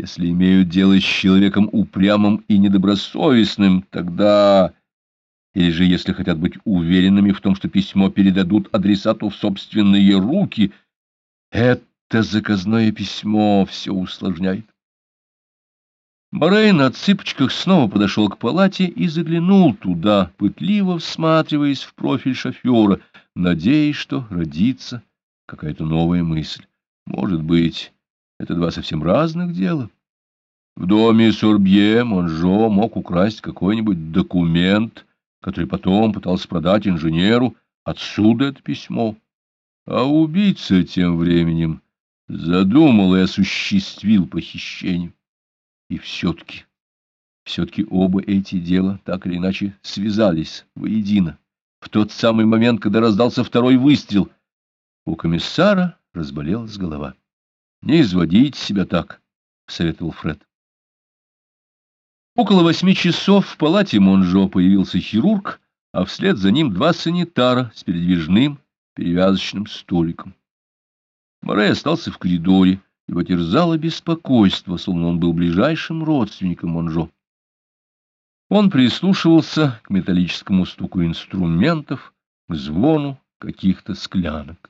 Если имеют дело с человеком упрямым и недобросовестным, тогда... Или же, если хотят быть уверенными в том, что письмо передадут адресату в собственные руки, это заказное письмо все усложняет. Морей на цыпочках снова подошел к палате и заглянул туда, пытливо всматриваясь в профиль шофера, надеясь, что родится какая-то новая мысль. Может быть, это два совсем разных дела. В доме Сорбье Монжо мог украсть какой-нибудь документ, который потом пытался продать инженеру. Отсюда это письмо. А убийца тем временем задумал и осуществил похищение. И все-таки, все-таки оба эти дела так или иначе связались воедино. В тот самый момент, когда раздался второй выстрел, у комиссара разболелась голова. — Не изводите себя так, — советовал Фред. Около восьми часов в палате Монжо появился хирург, а вслед за ним два санитара с передвижным перевязочным столиком. Морей остался в коридоре, его терзало беспокойство, словно он был ближайшим родственником Монжо. Он прислушивался к металлическому стуку инструментов, к звону каких-то склянок.